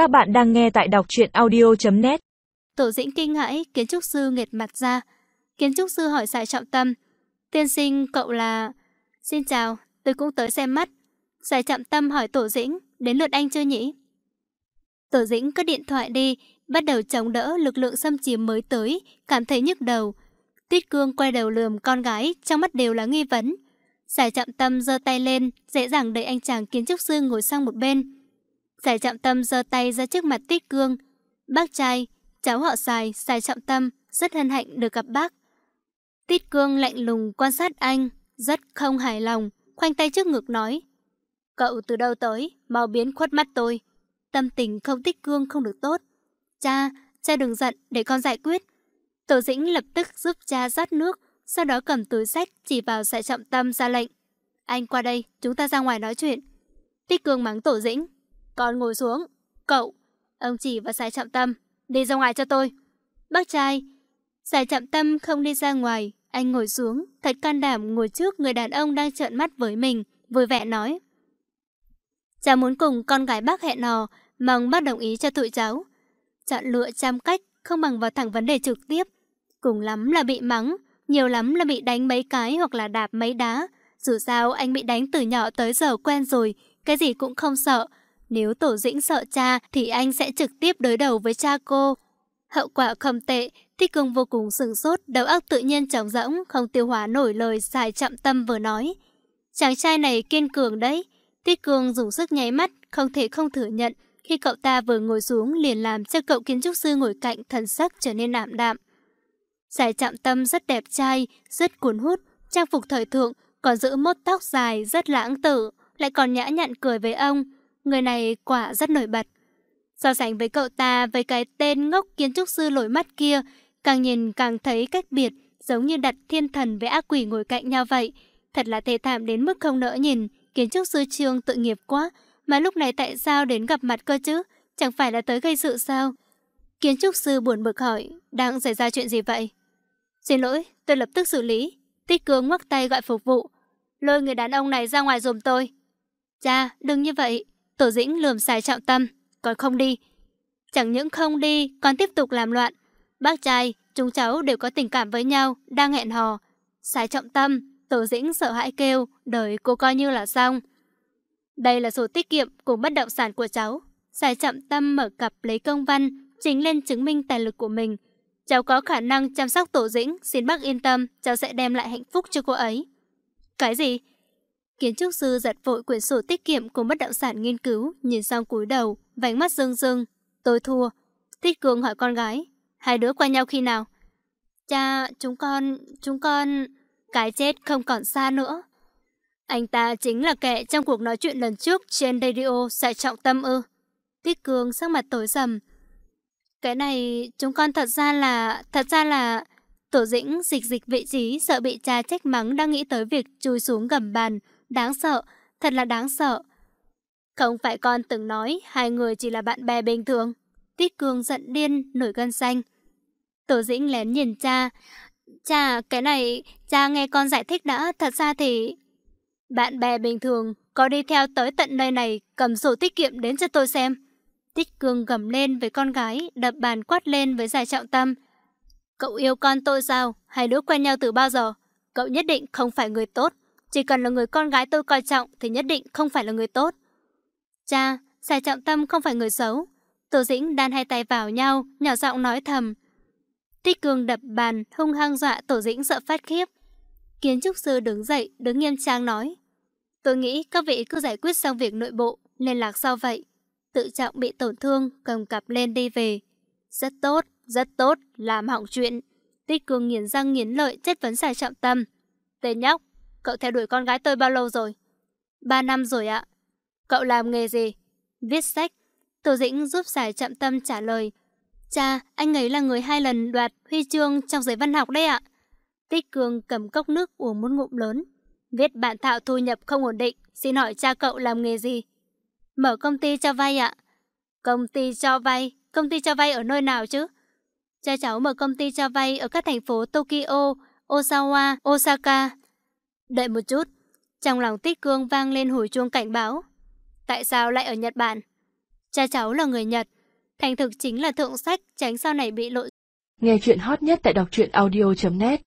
Các bạn đang nghe tại đọc truyện audio.net Tổ dĩnh kinh hãi, kiến trúc sư nghệt mặt ra. Kiến trúc sư hỏi xài Trọng Tâm. Tiên sinh, cậu là... Xin chào, tôi cũng tới xem mắt. Xài Trọng Tâm hỏi Tổ dĩnh, đến lượt anh chưa nhỉ? Tổ dĩnh cất điện thoại đi, bắt đầu chống đỡ lực lượng xâm chiếm mới tới, cảm thấy nhức đầu. tuyết cương quay đầu lườm con gái, trong mắt đều là nghi vấn. Giải trọng tâm giơ tay lên, dễ dàng đẩy anh chàng kiến trúc sư ngồi sang một bên. Giải trọng tâm giơ tay ra trước mặt Tích cương. Bác trai, cháu họ xài, xài trọng tâm, rất hân hạnh được gặp bác. Tích cương lạnh lùng quan sát anh, rất không hài lòng, khoanh tay trước ngực nói. Cậu từ đâu tới, mau biến khuất mắt tôi. Tâm tình không tích cương không được tốt. Cha, cha đừng giận, để con giải quyết. Tổ dĩnh lập tức giúp cha rót nước, sau đó cầm túi sách chỉ vào sải trọng tâm ra lệnh. Anh qua đây, chúng ta ra ngoài nói chuyện. Tích cương mắng tổ dĩnh. Con ngồi xuống. Cậu. Ông chỉ vào sải trọng tâm. Đi ra ngoài cho tôi. Bác trai. Sải trọng tâm không đi ra ngoài. Anh ngồi xuống, thật can đảm ngồi trước người đàn ông đang trợn mắt với mình, vui vẻ nói. Cháu muốn cùng con gái bác hẹn hò, mong bác đồng ý cho tụi cháu. Chọn lựa trăm cách, không bằng vào thẳng vấn đề trực tiếp. Cùng lắm là bị mắng, nhiều lắm là bị đánh mấy cái hoặc là đạp mấy đá. Dù sao anh bị đánh từ nhỏ tới giờ quen rồi, cái gì cũng không sợ. Nếu Tổ Dĩnh sợ cha thì anh sẽ trực tiếp đối đầu với cha cô. Hậu quả không tệ, Thích Cương vô cùng sửng sốt, đầu óc tự nhiên trống rỗng, không tiêu hóa nổi lời xài chậm tâm vừa nói. Chàng trai này kiên cường đấy. Thích Cương dùng sức nháy mắt, không thể không thừa nhận. Khi cậu ta vừa ngồi xuống liền làm cho cậu kiến trúc sư ngồi cạnh thần sắc trở nên ảm đạm. Giải chạm tâm rất đẹp trai, rất cuốn hút, trang phục thời thượng, còn giữ mốt tóc dài, rất lãng tử, lại còn nhã nhặn cười với ông. Người này quả rất nổi bật. So sánh với cậu ta với cái tên ngốc kiến trúc sư lồi mắt kia, càng nhìn càng thấy cách biệt, giống như đặt thiên thần với ác quỷ ngồi cạnh nhau vậy. Thật là thề thảm đến mức không nỡ nhìn, kiến trúc sư trương tự nghiệp quá, mà lúc này tại sao đến gặp mặt cơ chứ? Chẳng phải là tới gây sự sao? Kiến trúc sư buồn bực hỏi, đang xảy ra chuyện gì vậy? Xin lỗi, tôi lập tức xử lý. Tích cương ngoắc tay gọi phục vụ. Lôi người đàn ông này ra ngoài dùm tôi. Cha, đừng như vậy. Tổ dĩnh lườm xài trọng tâm. Còn không đi. Chẳng những không đi, còn tiếp tục làm loạn. Bác trai, chúng cháu đều có tình cảm với nhau, đang hẹn hò. Xài trọng tâm, tổ dĩnh sợ hãi kêu, đời cô coi như là xong. Đây là sổ tiết kiệm cùng bất động sản của cháu. Xài trọng tâm mở cặp lấy công văn, chính lên chứng minh tài lực của mình. Cháu có khả năng chăm sóc tổ dĩnh, xin bác yên tâm, cháu sẽ đem lại hạnh phúc cho cô ấy. Cái gì? Kiến trúc sư giật vội quyển sổ tiết kiệm của bất động sản nghiên cứu, nhìn sang cúi đầu, vánh mắt rưng rưng. Tôi thua. Thích Cường hỏi con gái. Hai đứa qua nhau khi nào? Cha, chúng con, chúng con... Cái chết không còn xa nữa. Anh ta chính là kẻ trong cuộc nói chuyện lần trước trên radio sẽ trọng tâm ư. Tích Cường sắc mặt tối sầm, cái này chúng con thật ra là... Thật ra là... Tổ dĩnh dịch dịch vị trí sợ bị cha trách mắng đang nghĩ tới việc chui xuống gầm bàn. Đáng sợ, thật là đáng sợ. Không phải con từng nói hai người chỉ là bạn bè bình thường. Tiết Cương giận điên, nổi gân xanh. Tổ dĩnh lén nhìn cha. Cha, cái này, cha nghe con giải thích đã, thật ra thì... Bạn bè bình thường, có đi theo tới tận nơi này, cầm sổ tiết kiệm đến cho tôi xem. Tích cương gầm lên với con gái, đập bàn quát lên với giải trọng tâm. Cậu yêu con tôi sao? Hai đứa quen nhau từ bao giờ? Cậu nhất định không phải người tốt. Chỉ cần là người con gái tôi coi trọng thì nhất định không phải là người tốt. Cha, giải trọng tâm không phải người xấu. Tổ dĩnh đan hai tay vào nhau, nhỏ giọng nói thầm. Tích cương đập bàn, hung hăng dọa tổ dĩnh sợ phát khiếp. Kiến trúc sư đứng dậy, đứng nghiêm trang nói. Tôi nghĩ các vị cứ giải quyết xong việc nội bộ, liên lạc sau vậy tự trọng bị tổn thương, cầm cặp lên đi về. Rất tốt, rất tốt, làm hỏng chuyện. Tích cương nghiến răng nghiến lợi chất vấn xài trọng tâm. Tên nhóc, cậu theo đuổi con gái tôi bao lâu rồi? Ba năm rồi ạ. Cậu làm nghề gì? Viết sách. tô dĩnh giúp giải chậm tâm trả lời. Cha, anh ấy là người hai lần đoạt huy chương trong giới văn học đấy ạ. Tích cương cầm cốc nước uống một ngụm lớn. Viết bản thạo thu nhập không ổn định, xin hỏi cha cậu làm nghề gì? Mở công ty cho vay ạ. Công ty cho vay? Công ty cho vay ở nơi nào chứ? Cha cháu mở công ty cho vay ở các thành phố Tokyo, Osawa, Osaka. Đợi một chút. Trong lòng tích cương vang lên hồi chuông cảnh báo. Tại sao lại ở Nhật Bản? Cha cháu là người Nhật. Thành thực chính là thượng sách, tránh sau này bị lộ. Nghe chuyện hot nhất tại đọc truyện audio.net